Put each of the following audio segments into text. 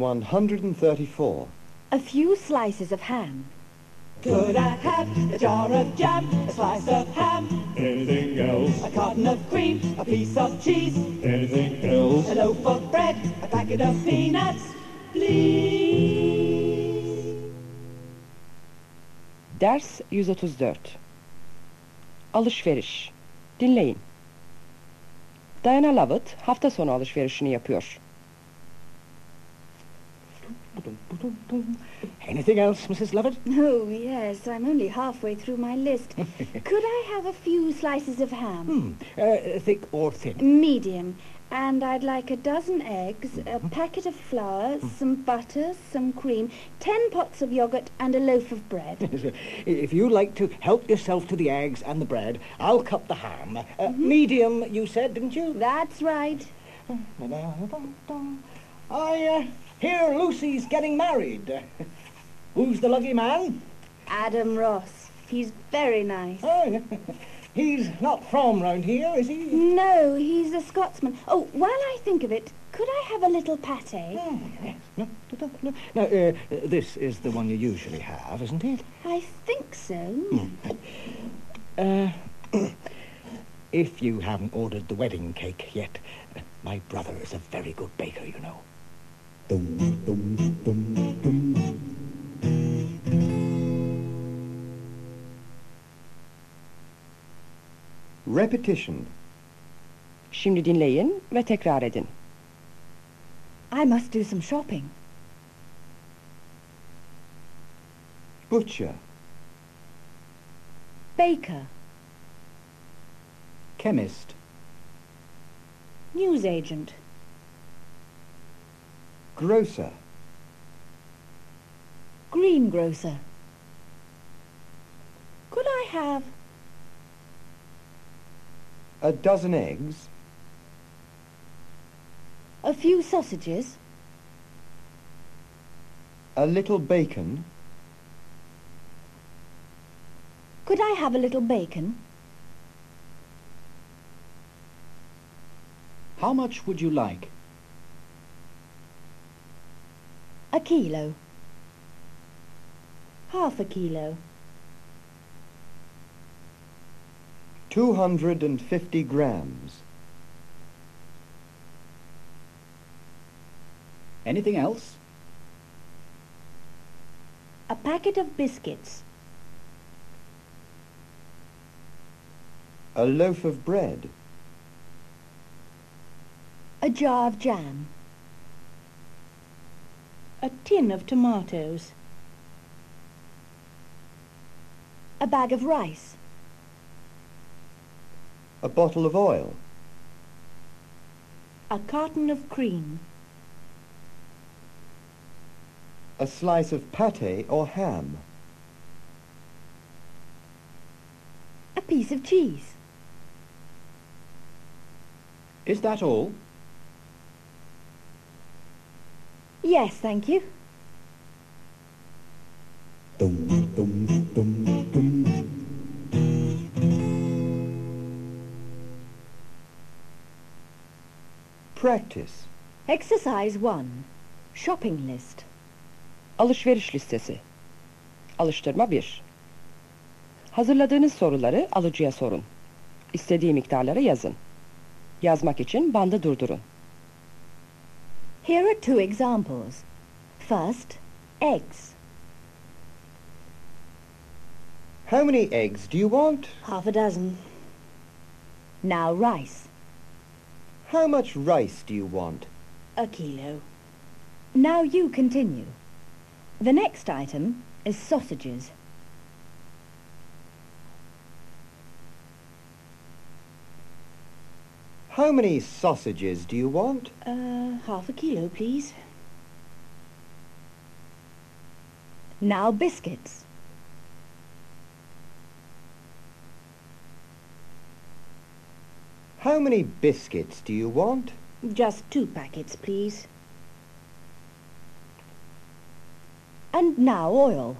134. A few slices of ham. Could I have a jar of jam, a slice of ham, Anything else? a carton of cream, a piece of cheese, Anything else? a loaf of bread, a packet of peanuts, please? Ders 134 Alışveriş Dinleyin. Diana Lovett hafta sonu alışverişini yapıyor. Anything else, Mrs. Lovett? Oh, yes, I'm only halfway through my list. Could I have a few slices of ham? Hmm. Uh, thick or thin? Medium. And I'd like a dozen eggs, a packet of flour, some butter, some cream, ten pots of yogurt, and a loaf of bread. if you like to help yourself to the eggs and the bread, I'll cut the ham. Uh, Medium, you said, didn't you? That's right. I uh, hear Lucy's getting married. Who's the lucky man? Adam Ross. He's very nice. Oh, he's not from round here, is he? No, he's a Scotsman. Oh, while I think of it, could I have a little pate? Oh, yes. No, no, no. Now, uh, this is the one you usually have, isn't it? I think so. Uh, if you haven't ordered the wedding cake yet, my brother is a very good baker, you know. Repetition. Şimdi dinleyin ve tekrar edin. I must do some shopping. Butcher. Baker. Chemist. Newsagent. Grocer. Greengrocer. Could I have A dozen eggs. a few sausages, A little bacon. Could I have a little bacon? How much would you like? A kilo. Half a kilo. 250 grams. Anything else? A packet of biscuits. A loaf of bread. A jar of jam. A tin of tomatoes. A bag of rice. A bottle of oil. A carton of cream. A slice of pate or ham. A piece of cheese. Is that all? Yes, thank you. Practice. Exercise 1. Shopping list. Alışveriş listesi. Alıştırma 1. Hazırladığınız soruları alıcıya sorun. İstediği miktarları yazın. Yazmak için bandı durdurun. Here are two examples. First, eggs. How many eggs do you want? Half a dozen. Now rice. How much rice do you want? A kilo. Now you continue. The next item is sausages. How many sausages do you want? Uh, half a kilo, please. Now biscuits. How many biscuits do you want? Just two packets, please. And now oil.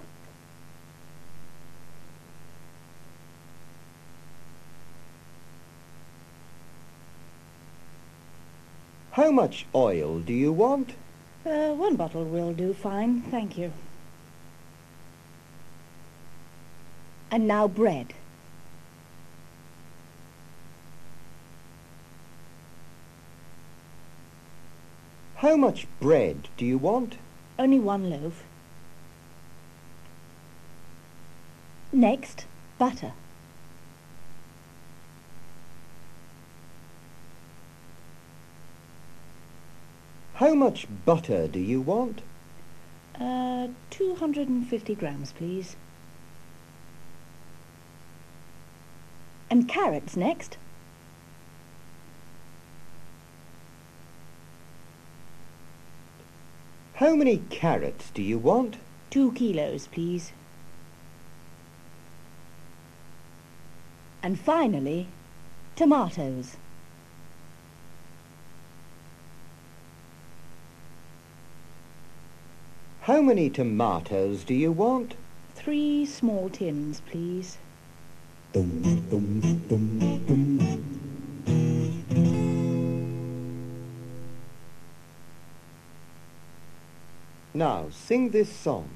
How much oil do you want? Uh, one bottle will do fine, thank you. And now bread. How much bread do you want? Only one loaf. Next, butter. How much butter do you want? Uh, 250 grams, please. And carrots next. How many carrots do you want? Two kilos, please. And finally, tomatoes. How many tomatoes do you want? Three small tins, please. Now, sing this song.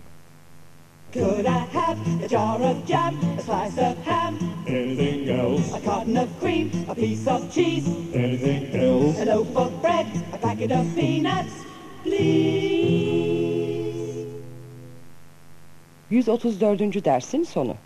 Could I have a jar of jam, a slice of ham, Anything else? a carton of cream, a piece of cheese, Anything else? a loaf of bread, a packet of peanuts, please? 134. dersin sonu.